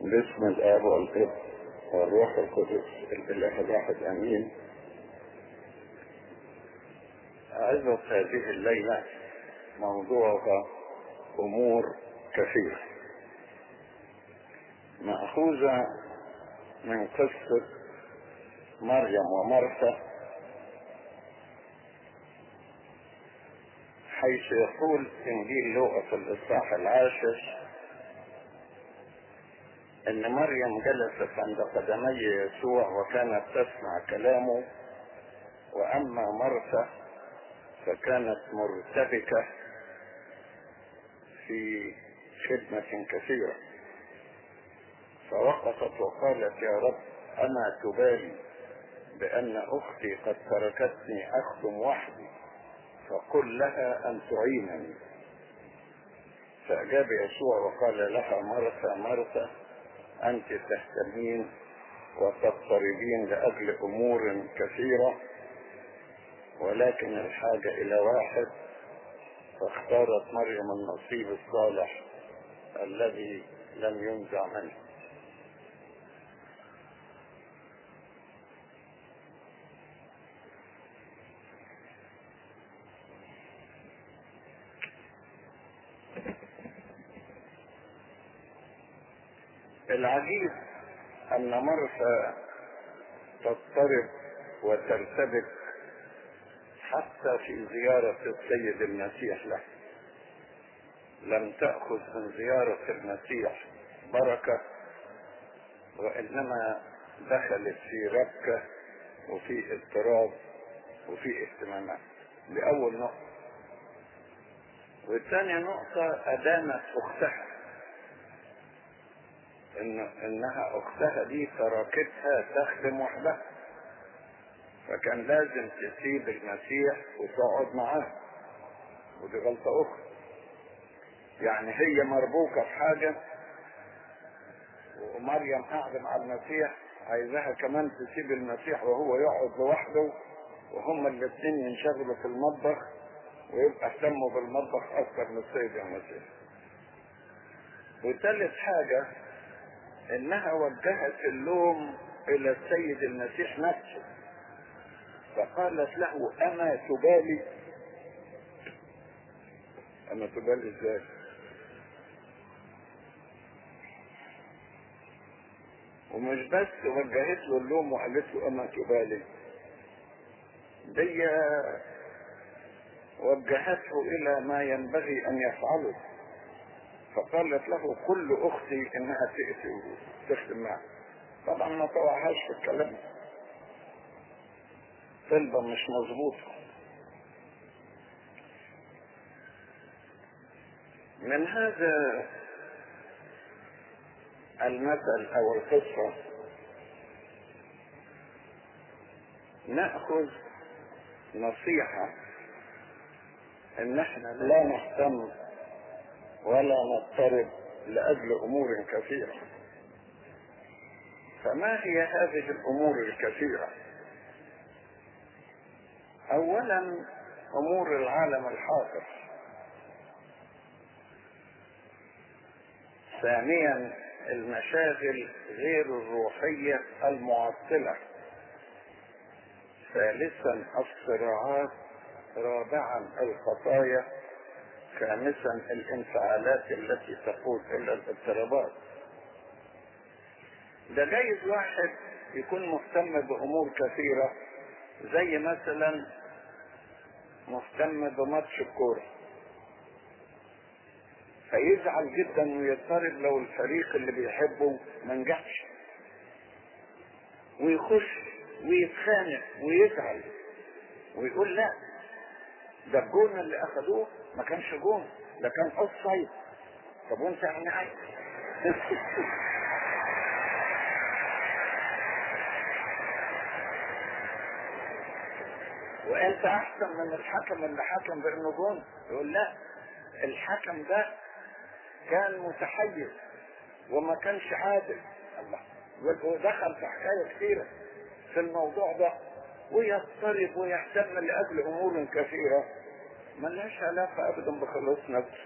باسم الآب والابن والروح القدس الإله الواحد آمين عظة هذه الليلة موضوعها أمور كثيرة. مأخوذة من قصة مريم ومرثا حيث يقول إنجيل لوقا في الإصحاح العاشر أن مريم جلست عند قدمي يسوع وكانت تسمع كلامه وأما مرثا فكانت مرتبكة في خدمة كثيرة. فوقفت وقالت يا رب أما تبالي بأن أختي قد تركتني اخدم وحدي فقل لها أن تعينني. فأجاب يسوع وقال لها مرثا مرثا أنت تهتمين وتضطربين لأجل أمور كثيرة ولكن الحاجة إلى واحد فاختارت مريم النصيب الصالح الذي لم ينزع منه. العجيب أن مرثا تضطرب وترتبك حتى في زيارة السيد المسيح له. لم تأخذ من زيارة المسيح بركة وإنما دخلت في ربكة وفي اضطراب وفي اهتمامات. لأول نقطة. والثانية نقطة أدانت أختها. إن إنها أختها دي تركتها تخدم وحدها فكان لازم تسيب المسيح وتقعد معاه. ودي غلطة أخرى. يعني هي مربوكة في حاجة ومريم قاعدة مع المسيح عايزاها كمان تسيب المسيح وهو يقعد لوحده وهما الاثنين ينشغلوا في المطبخ ويبقى اهتموا بالمطبخ أكثر من السيد المسيح وثالث حاجة إنها وجهت اللوم إلى السيد المسيح نفسه. فقالت له أما تبالي؟ أما تبالي إزاي؟ ومش بس وجهت له اللوم وقالت له أما تبالي؟ دي وجهته إلى ما ينبغي أن يفعله. فقالت له كل أختي إنها تأتي وتخدم معي. طبعا ما طوعهاش في الكلام. طلبة مش مظبوطة من هذا المثل أو القصة نأخذ نصيحة إن إحنا لا نهتم ولا نضطرب لأجل أمور كثيرة. فما هي هذه الأمور الكثيرة؟ أولا أمور العالم الحاضر. ثانيا المشاغل غير الروحية المعطلة. ثالثا الصراعات. رابعا الخطايا. خامسا الانفعالات التي تقود إلى الاضطرابات ده جايز واحد يكون مهتم بأمور كثيرة زي مثلا مهتم بماتش الكورة. فيزعل جدا ويضطرب لو الفريق اللي بيحبه ما نجحش. ويخش ويتخانق ويزعل ويقول لا ده الجون اللي أخدوه ما كانش جون ده كان offside طب وانت يعني عايز؟ وانت احسن من الحكم اللي حكم بانه جون. يقول لا الحكم ده كان متحيز وما كانش عادل. الله. ودخل في حكاية كثيرة في الموضوع ده ويضطرب ويهتم لأجل أمور كثيرة. ملهاش علاقة أبدا بخلاص نفسه.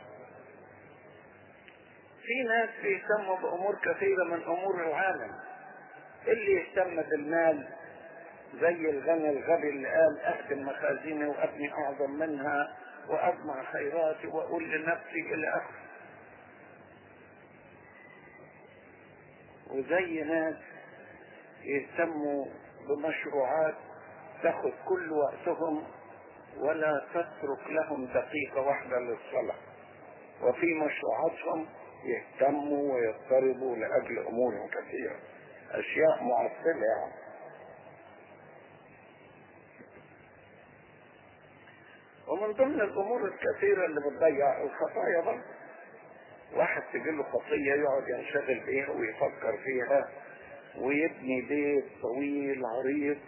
في ناس بيهتموا بأمور كثيرة من أمور العالم. اللي يهتم بالمال زي الغني الغبي اللي قال أهدم مخازني وأبني أعظم منها وأجمع خيراتي وأقول لنفسي إلى آخره. وزي ناس يهتموا بمشروعات تاخذ كل وقتهم ولا تترك لهم دقيقة واحدة للصلاة. وفي مشروعاتهم يهتموا ويضطربوا لأجل أمور كثيرة. أشياء معطلة يعني. ومن ضمن الأمور الكثيرة اللي بتضيع الخطايا برضه واحد تجيله خطية يقعد ينشغل بيها ويفكر فيها ويبني بيت طويل عريض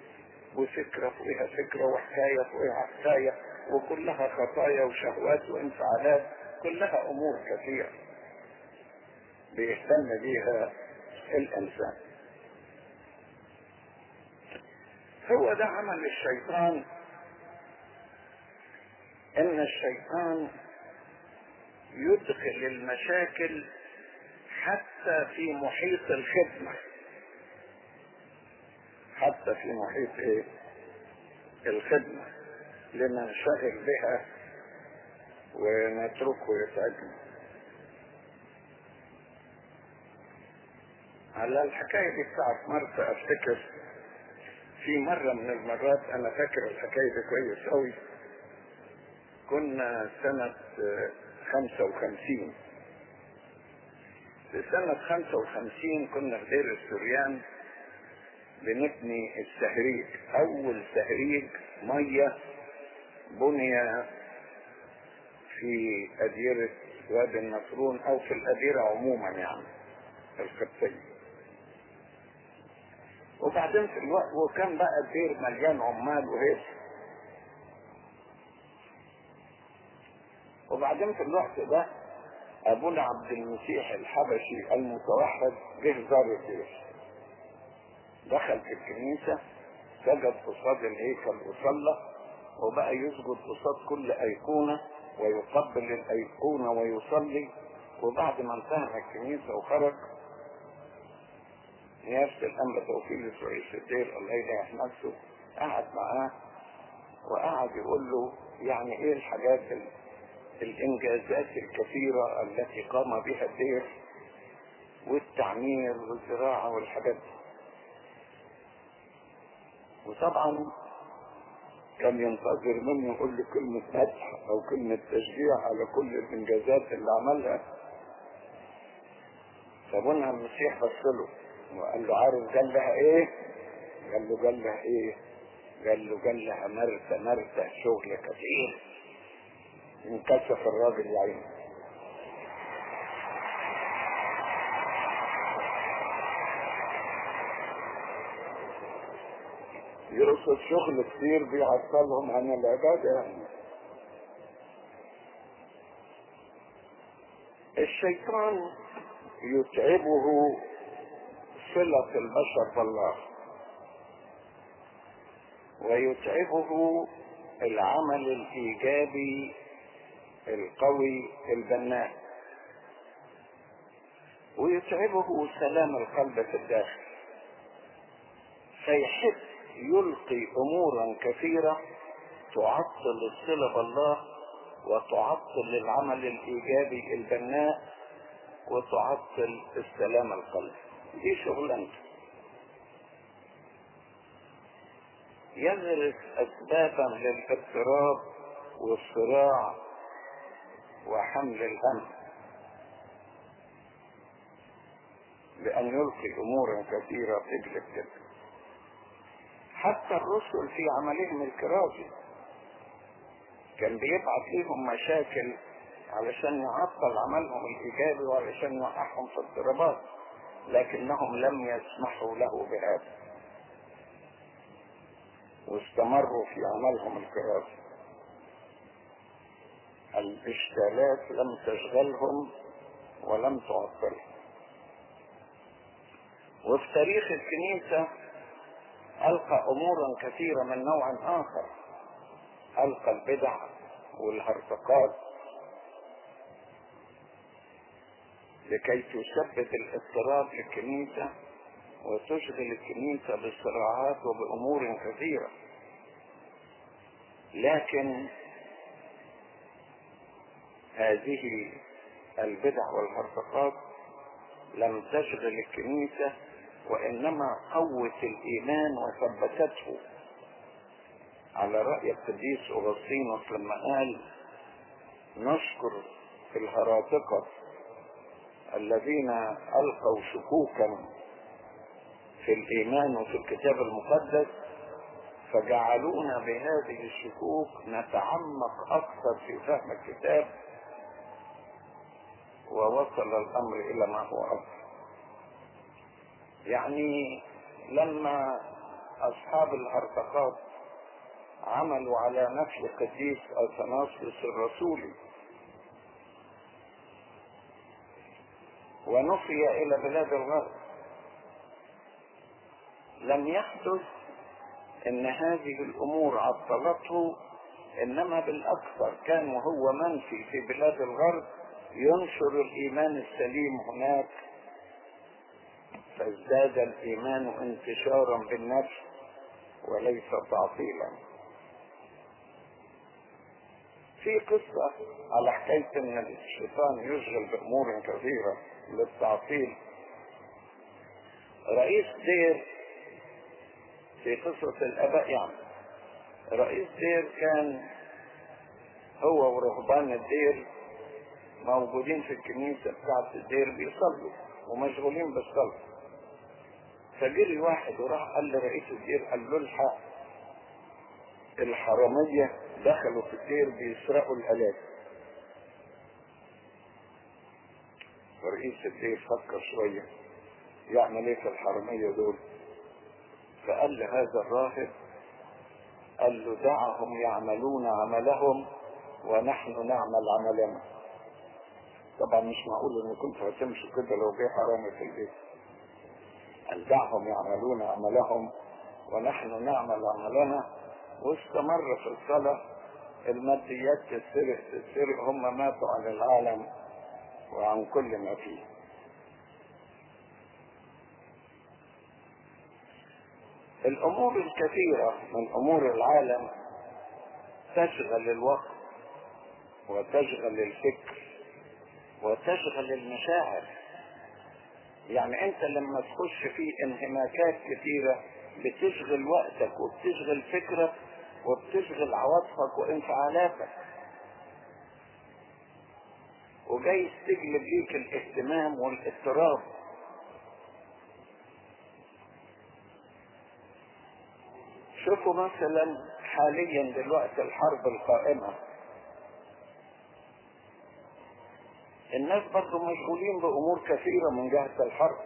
وفكرة فوقها فكرة وحكاية فوقها حكاية وكلها خطايا وشهوات وانفعالات كلها أمور كثيرة بيهتم بيها الإنسان. هو ده عمل الشيطان. إن الشيطان يدخل المشاكل حتى في محيط الخدمة. حتى في محيط إيه؟ الخدمة لننشغل بها ونتركه يسعدنا على الحكاية دي بتاعت مرسى أفتكر في مرة من المرات أنا فاكر الحكاية دي كويس قوي كنا سنة خمسة وخمسين. في سنة خمسة وخمسين كنا في دير السريان بنبني التهريج أول تهريج مية بني في أديرة وادي النصرون أو في الأديرة عموما يعني القبطية. وبعدين في الوقت وكان بقى الدير مليان عمال وهيك. وبعدين في الوقت ده ابونا عبد المسيح الحبشي المتوحد جه زار الدير دخل في الكنيسة سجد قصاد الهيكل وصلى وبقى يسجد قصاد كل أيقونة ويقبل الأيقونة ويصلي. وبعد ما انتهى من الكنيسة وخرج نيافة الأنبا توفيق رئيس الدير الله يريح نفسه. قعد معاه وقعد يقول له يعني إيه الحاجات الإنجازات الكثيرة التي قام بها الدير والتعمير والزراعة والحاجات دي. وطبعا كان ينتظر منه يقول له كلمة مدح أو كلمة تشجيع على كل الإنجازات اللي عملها. فابونا المسيح بص له وقال له عارف قال لها إيه؟ قال له قال لها إيه؟ قال له قال لها مرتة مرتة شغل كثير انكشف الراجل يا عيني. يقصد شغل كتير بيعطلهم عن العبادة يعني. الشيطان يتعبه صلة البشر بالله ويتعبه العمل الإيجابي القوي البناء ويتعبه سلام القلب في الداخل فيحب يلقي أمورا كثيرة تعطل الصلة بالله وتعطل العمل الإيجابي البناء وتعطل السلام القلب. دي شغلانته يغرس اسبابا للاضطراب والصراع وحمل الهم. بأن يلقي أمورا كثيرة تجلب كده حتى الرسل في عملهم الكرازي. كان بيبعت ليهم مشاكل علشان يعطل عملهم الإيجابي وعلشان يوقعهم في اضطرابات لكنهم لم يسمحوا له بهذا. واستمروا في عملهم الكرازي. الاشكالات لم تشغلهم ولم تعطلهم. وفي تاريخ الكنيسة ألقى أمورا كثيرة من نوع آخر. ألقى البدع والهرطقات. لكي تسبب الاضطراب للكنيسة وتشغل الكنيسة بصراعات وبأمور كثيرة. لكن هذه البدع والهرطقات لم تشغل الكنيسة وإنما قوت الإيمان وثبتته. على رأي القديس أغسطينوس لما قال نشكر الهراطقة الذين ألقوا شكوكا في الإيمان وفي الكتاب المقدس فجعلونا بهذه الشكوك نتعمق أكثر في فهم الكتاب. ووصل الأمر إلى ما هو أفضل يعني لما أصحاب الهرطقات عملوا على نفي قديس أثناسيوس الرسولي ونفي إلى بلاد الغرب لم يحدث إن هذه الأمور عطلته إنما بالأكثر كان وهو منفي في بلاد الغرب ينشر الإيمان السليم هناك فازداد الإيمان انتشارا بالنفس وليس تعطيلا. في قصة على حكاية إن الشيطان يشغل بأمور كثيرة للتعطيل. رئيس دير في قصة الأباء يعني. رئيس دير كان هو ورهبان الدير موجودين في الكنيسة بتاعت الدير بيصلوا ومشغولين بالصلاة. فجري واحد وراح قال لرئيس الدير قال له الحق الحرامية دخلوا في الدير بيسرقوا الآلات. رئيس الدير فكر شوية يعمل إيه في الحرامية دول؟ فقال لهذا الراهب قال له دعهم يعملون عملهم ونحن نعمل عملنا. طبعا مش معقول ان كنت هتمشي كده لو جه حرامي في البيت. قال دعهم يعملون عملهم ونحن نعمل عملنا واستمر في الصلاة الماديات تسرق تسرق هم ماتوا عن العالم وعن كل ما فيه. الأمور الكثيرة من أمور العالم تشغل الوقت وتشغل الفكر وتشغل المشاعر. يعني انت لما تخش في انهماكات كثيرة بتشغل وقتك وبتشغل فكرك وبتشغل عواطفك وانفعالاتك. وجايز تجلب ليك الاهتمام والاضطراب. شوفوا مثلا حاليا دلوقتي الحرب القائمة. الناس برضو مشغولين بأمور كثيرة من جهة الحرب.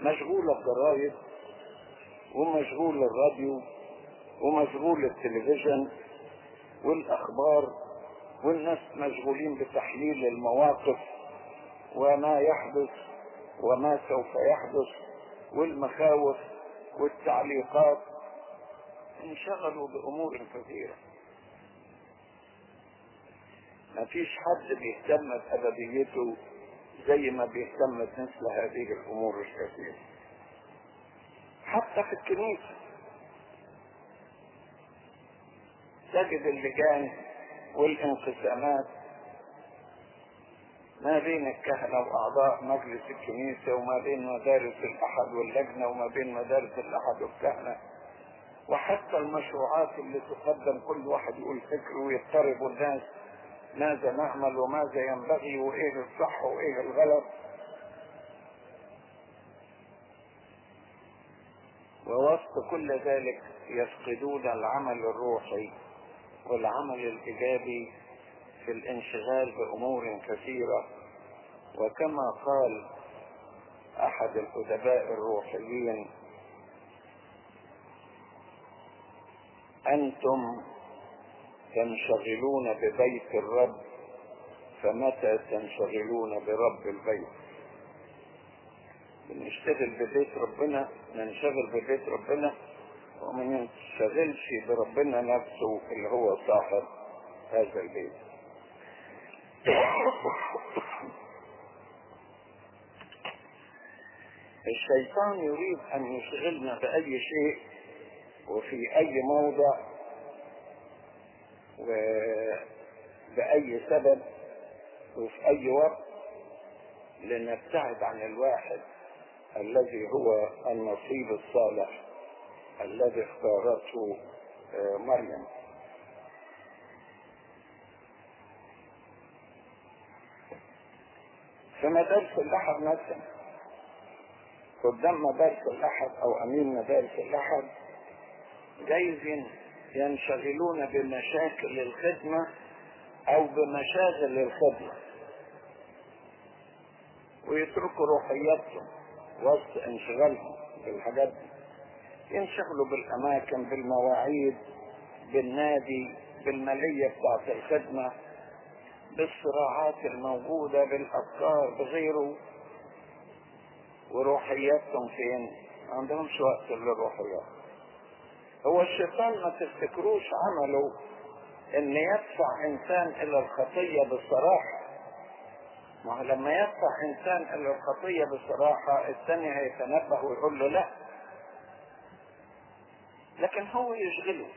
مشغولة الجرايد ومشغول الراديو ومشغول التلفزيون والأخبار والناس مشغولين بتحليل المواقف وما يحدث وما سوف يحدث والمخاوف والتعليقات. انشغلوا بأمور كثيرة. ما فيش حد بيهتم بأبديته زي ما بيهتم بمثل هذه الأمور الكثيرة. حتى في الكنيسة. تجد اللجان والانقسامات ما بين الكهنة وأعضاء مجلس الكنيسة وما بين مدارس الأحد واللجنة وما بين مدارس الأحد والكهنة. وحتى المشروعات اللي تقدم كل واحد يقول فكره ويضطرب الناس ماذا نعمل وماذا ينبغي وإيه الصح وإيه الغلط؟ ووسط كل ذلك يفقدون العمل الروحي والعمل الإيجابي في الانشغال بأمور كثيرة. وكما قال أحد الأدباء الروحيين أنتم تنشغلون ببيت الرب فمتى تنشغلون برب البيت؟ بنشتغل ببيت ربنا ننشغل ببيت ربنا وما ننشغلش بربنا نفسه اللي هو صاحب هذا البيت. الشيطان يريد أن يشغلنا بأي شيء وفي أي موضع وباي سبب وفي أي وقت لنبتعد عن الواحد الذي هو النصيب الصالح الذي اختارته مريم. في مدارس الأحد مثلا قدام مدارس الأحد أو أمين مدارس الأحد جايز ينشغلون بمشاكل الخدمة أو بمشاغل الخدمة. ويتركوا روحياتهم وسط انشغالهم بالحاجات دي. ينشغلوا بالأماكن بالمواعيد بالنادي بالمالية بتاعت الخدمة بالصراعات الموجودة بالأفكار بغيره. وروحياتهم فين؟ عندهمش وقت للروحيات. هو الشيطان ما تفتكروش عمله إن يدفع إنسان إلى الخطية بصراحة. ما لما يدفع إنسان إلى الخطية بصراحة الثاني هيتنبه ويقول له لا. لكن هو يشغله.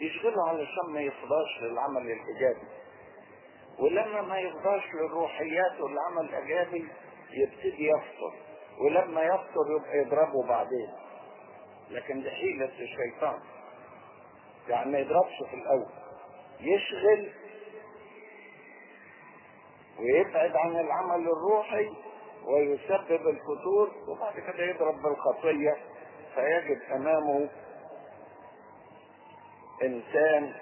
يشغله علشان ما يفضاش للعمل الإيجابي. ولما ما يفضاش للروحيات والعمل الإيجابي يبتدي يفطر. ولما يفطر يبقى يضربه بعدين. لكن دي حيلة الشيطان. يعني ما يضربش في الأول. يشغل ويبعد عن العمل الروحي ويسبب الفتور وبعد كده يضرب بالخطية فيجد أمامه إنسان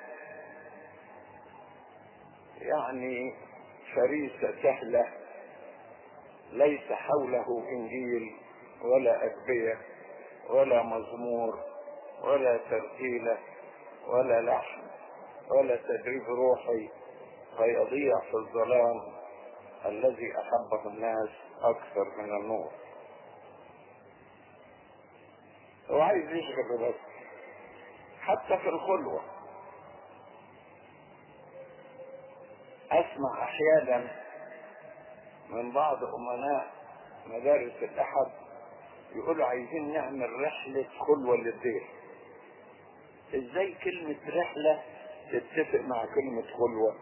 يعني فريسة سهلة ليس حوله إنجيل ولا أدبية. ولا مزمور ولا ترتيلة ولا لحن ولا تدريب روحي فيضيع في الظلام الذي احبه الناس أكثر من النور. هو عايز يشغل بس حتى في الخلوة. أسمع أحيانا من بعض أمناء مدارس الأحد يقولوا عايزين نعمل رحلة خلوة للدير إزاي كلمة رحلة تتفق مع كلمة خلوة؟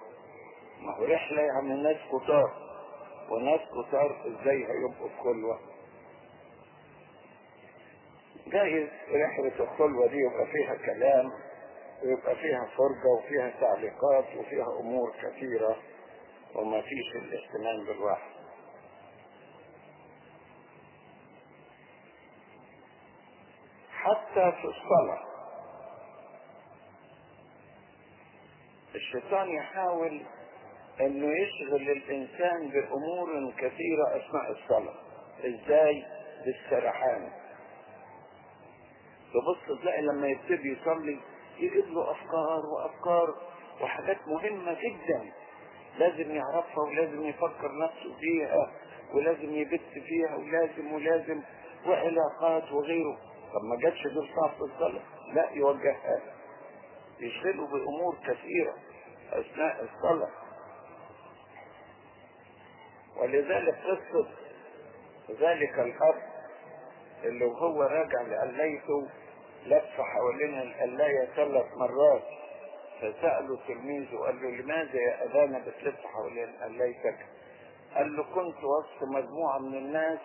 ما هو رحلة يعني ناس كتار. وناس كتار إزاي هيبقوا في خلوة؟ جايز رحلة الخلوة دي يبقى فيها كلام ويبقى فيها فرجة وفيها تعليقات وفيها أمور كثيرة وما فيش الاهتمام بالواحد. حتى في الصلاة. الشيطان يحاول إنه يشغل الإنسان بأمور كثيرة أثناء الصلاة. إزاي؟ بالسرحان. تبص تلاقي لما يبتدي يصلي يجيب له أفكار وأفكار وحاجات مهمة جدا. لازم يعرفها ولازم يفكر نفسه فيها ولازم يبت فيها ولازم ولازم وعلاقات وغيره. طب ما جاتش صعب في الصلاة؟ لا يوجهها يشغله بأمور كثيرة أثناء الصلاة. ولذلك قصة ذلك الأب اللي وهو راجع لقلايته لف حوالين القلاية ثلاث مرات. فسأله تلميذه قال له لماذا يا أبانا بتلف حوالين قلايتك؟ قال له كنت وسط مجموعة من الناس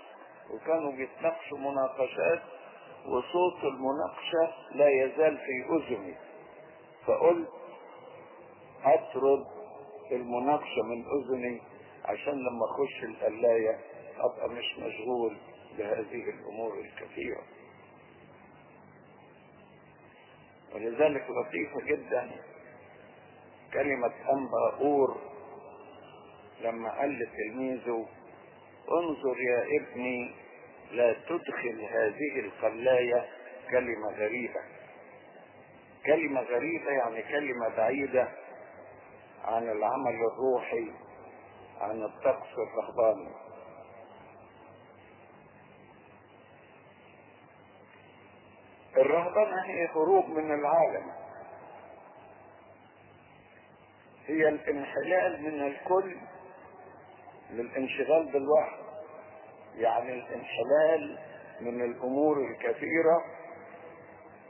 وكانوا بيتناقشوا مناقشات وصوت المناقشة لا يزال في أذني. فقلت أطرد المناقشة من أذني عشان لما أخش القلاية أبقى مش مشغول بهذه الأمور الكثيرة. ولذلك لطيفة جدا كلمة أنباؤور لما قال لتلميذه انظر يا ابني لا تدخل هذه القلاية كلمة غريبة. كلمة غريبة يعني كلمة بعيدة عن العمل الروحي عن الطقس الرهباني. الرهبنة هي هروب من العالم. هي الانحلال من الكل للانشغال بالواحد. يعني الانحلال من الأمور الكثيرة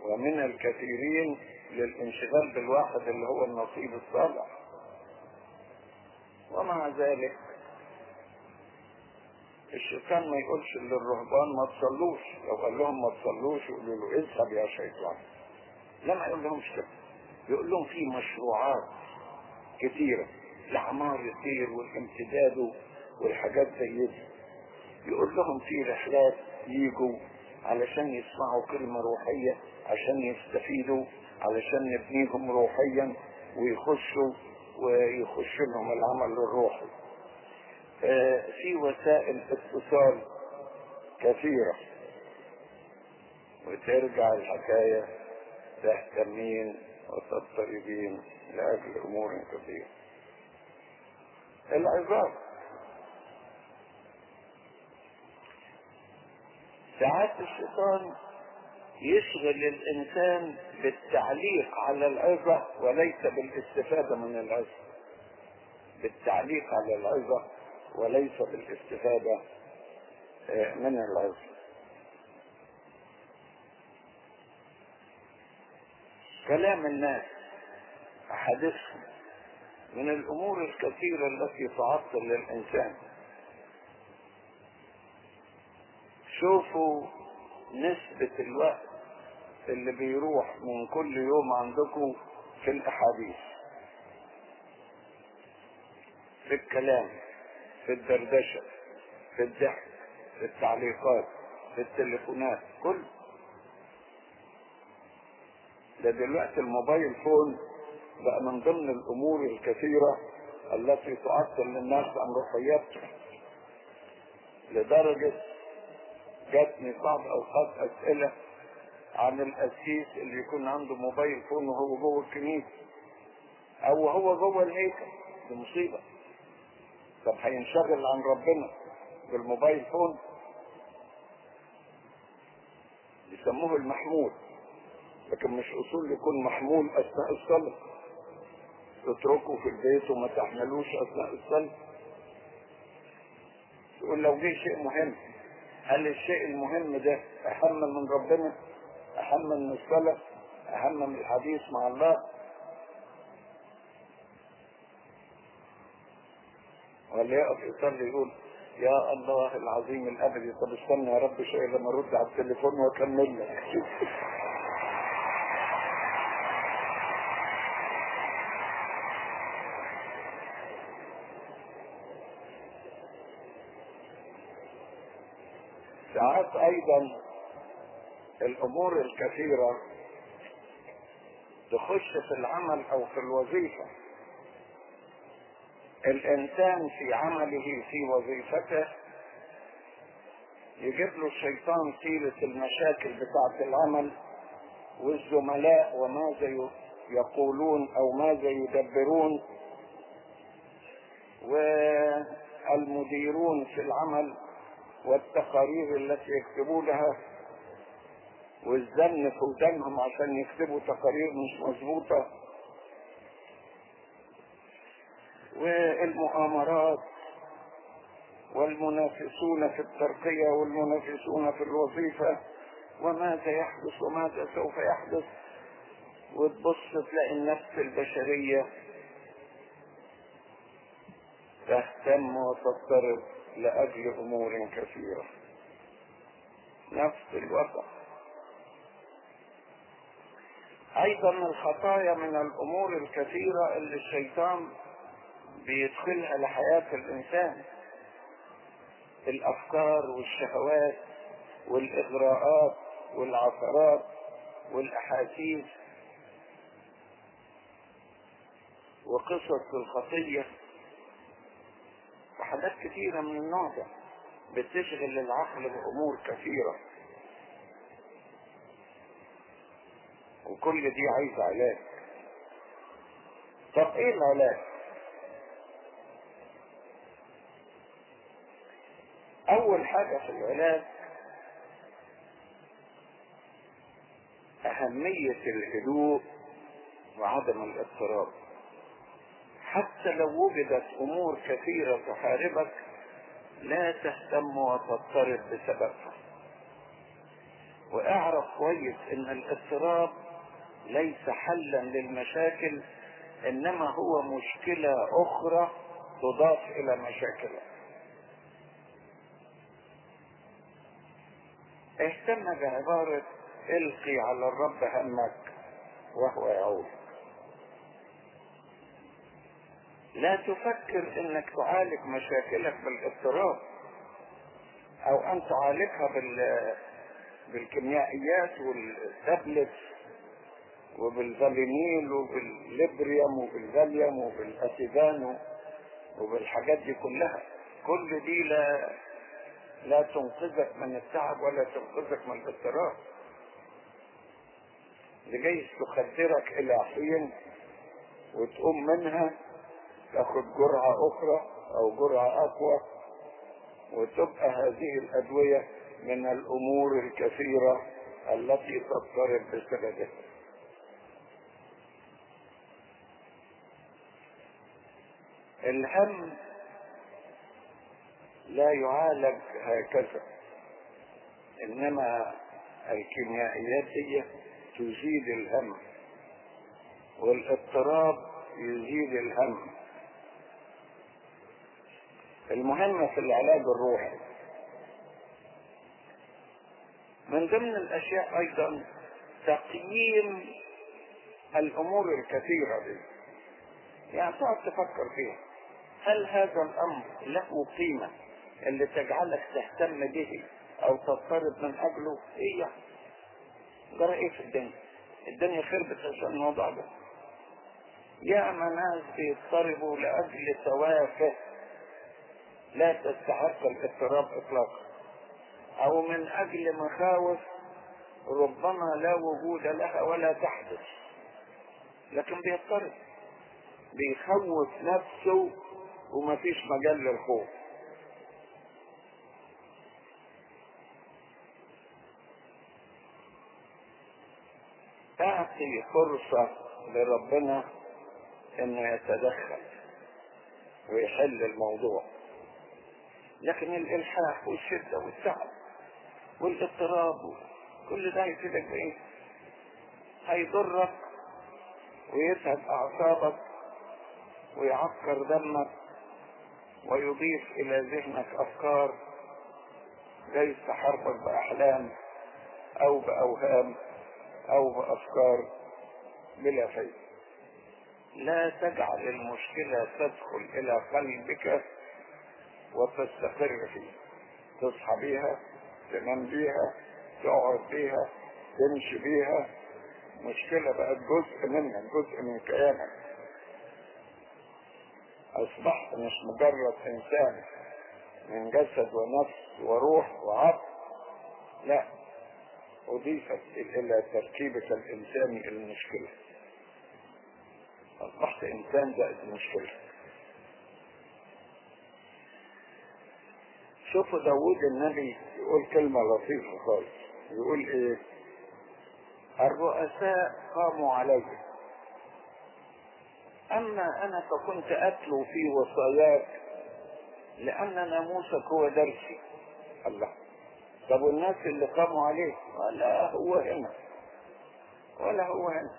ومن الكثيرين للانشغال بالواحد اللي هو النصيب الصالح. ومع ذلك الشيطان ما يقولش للرهبان ما تصلوش. لو قال لهم ما تصلوش يقولوا له اذهب يا شيطان. لا ما يقول لهمش كده. يقول لهم في مشروعات كثيرة الأعمار الخير والامتداد والحاجات زي دي. يقول لهم في رحلات يجوا علشان يسمعوا كلمة روحية عشان يستفيدوا علشان نبنيهم روحيا ويخشوا ويخش لهم العمل الروحي. آه، في وسائل اتصال كثيرة. وترجع الحكاية تهتمين وتضطربين لأجل أمور كثيرة. العظام. ساعات الشيطان يشغل الإنسان بالتعليق على العظة وليس بالاستفادة من العظة. بالتعليق على العظة وليس بالاستفادة آه، من العظة. كلام الناس أحاديثهم من الأمور الكثيرة التي تعطل الإنسان. شوفوا نسبة الوقت اللي بيروح من كل يوم عندكم في الأحاديث في الكلام في الدردشة في الضحك في التعليقات في التليفونات كل. ده دلوقتي ال mobile phone بقى من ضمن الأمور الكثيرة التي تعطل الناس عن روحياتهم لدرجة جاتني بعض أوقات أسئلة عن القسيس اللي يكون عنده mobile phone وهو جوه الكنيسة. أو هو جوه الهيكل دي مصيبة. طب هينشغل عن ربنا بال mobile phone؟ يسموه المحمول. لكن مش أصول يكون محمول أثناء الصلاة. تتركه في البيت وما تحملوش أثناء الصلاة. يقول لو جه شيء مهم هل الشيء المهم ده أهم من ربنا؟ أهم من الصلاة أهم من الحديث مع الله؟ ولا يقف يصلي يقول يا الله العظيم الأبدي طب استنى يا رب شوية لما أرد على التليفون وأكمل لك ساعات أيضا الأمور الكثيرة تخش في العمل أو في الوظيفة. الإنسان في عمله في وظيفته يجيب له الشيطان سيرة المشاكل بتاعة العمل والزملاء وماذا يقولون أو ماذا يدبرون والمديرون في العمل والتقارير التي يكتبونها والزن في ودانهم عشان يكتبوا تقارير مش مظبوطة. والمؤامرات والمنافسون في الترقية والمنافسون في الوظيفة وماذا يحدث وماذا سوف يحدث؟ وتبص تلاقي النفس البشرية تهتم وتضطرب. لأجل أمور كثيرة. نفس الوضع. أيضا الخطايا من الأمور الكثيرة اللي الشيطان بيدخلها لحياة الإنسان. الأفكار والشهوات والإغراءات والعثرات والأحاسيس. وقصص الخطية. وحاجات كثيرة من النوع ده. بتشغل العقل بأمور كثيرة وكل دي عايزة علاج. طب إيه العلاج؟ أول حاجة في العلاج أهمية الهدوء وعدم الاضطراب. حتى لو وجدت أمور كثيرة تحاربك لا تهتم وتضطرب بسببها. وأعرف كويس إن الاضطراب ليس حلا للمشاكل إنما هو مشكلة أخرى تضاف إلى مشاكلها اهتم بعبارة القي على الرب همك وهو يعود. لا تفكر إنك تعالج مشاكلك بالاضطراب أو أن تعالجها بال بالكيميائيات والتابلت وبالفالينيل وبالليبريوم وبالفاليوم وبالأسيدان وبالحاجات دي كلها. كل دي لا لا تنقذك من التعب ولا تنقذك من الاضطراب. جايز تخدرك إلى حين وتقوم منها تاخد جرعة أخرى أو جرعة أقوى وتبقى هذه الأدوية من الأمور الكثيرة التي تضطرب بسببها. الهم لا يعالج هكذا إنما الكيميائيات دي تزيد الهم والإضطراب يزيد الهم. المهم في العلاج الروحي. من ضمن الأشياء أيضا تقييم الأمور الكثيرة دي. يعني تقعد تفكر فيها. هل هذا الأمر له قيمة اللي تجعلك تهتم به أو تضطرب من أجله؟ إيه يعني؟ جرى إيه في الدنيا. الدنيا خربت عشان الموضوع ده. يا ناس بيضطربوا لأجل توافه لا تستحق الاضطراب اطلاقا. أو من أجل مخاوف ربما لا وجود لها ولا تحدث. لكن بيضطرب. بيخوف نفسه ومفيش مجال للخوف. أعطي فرصة لربنا إنه يتدخل ويحل الموضوع. لكن الإلحاح والشدة والتعب والاضطراب كل ده يفيدك بإيه؟ هيضرك ويتعب أعصابك ويعكر دمك ويضيف إلى ذهنك أفكار جايز تحاربك بأحلام أو بأوهام أو بأفكار بلا فايدة. لا تجعل المشكلة تدخل إلى قلبك وتستقر فيه تصحى بيها تنام بيها تقعد بيها تمشي بيها. مشكلة بقت جزء منك جزء من كيانك أصبحت مش مجرد إنسان من جسد ونفس وروح وعقل لا. أضيفت إلى تركيبك الإنساني المشكلة. أصبحت إنسان زائد مشكلة. شوفوا داوود النبي يقول كلمة لطيفة خالص. يقول إيه؟ الرؤساء قاموا علي. أما أنا فكنت أتلو في وصاياك لأن ناموسك هو درسي. الله. طب والناس اللي قاموا عليه؟ ولا هو هنا. ولا هو هنا.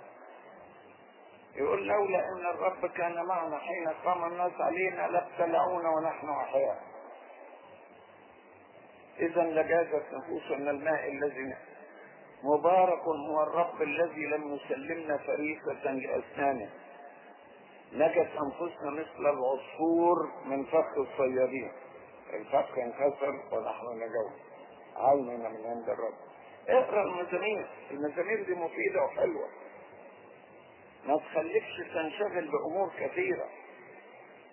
يقول لولا أن الرب كان معنا حين قام الناس علينا لابتلعونا ونحن أحياء. إذا لجازت نفوسنا الماء الذي مبارك هو الرب الذي لم يسلمنا فريسة لأسنانه. نجت أنفسنا مثل العصفور من فخ الصيادين. الفخ انكسر ونحن نجوم عوننا من عند الرب. اقرأ المزامير. المزامير دي مفيدة وحلوة. ما تخليكش تنشغل بأمور كثيرة.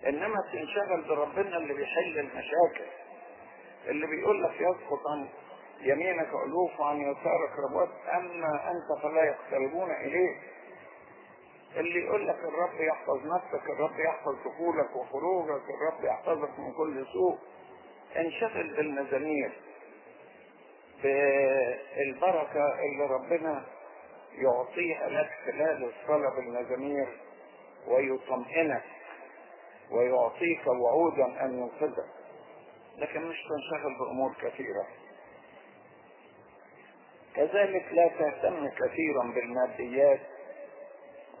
إنما تنشغل بربنا اللي بيحل المشاكل. اللي بيقول لك يسقط عن يمينك ألوف وعن يسارك ربوات أما أنت فلا يقتربون إليك. اللي يقول لك الرب يحفظ نفسك الرب يحفظ دخولك وخروجك الرب يحفظك من كل سوء. انشغل بالمزامير بالبركة اللي ربنا يعطيها لك خلال الصلاة بالمزامير ويطمئنك ويعطيك وعودا أن ينقذك لكن مش تنشغل بأمور كثيرة. كذلك لا تهتم كثيرا بالماديات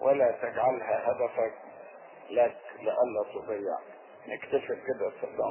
ولا تجعلها هدفك. لك لئلا تضيع. نكتفي كده صدق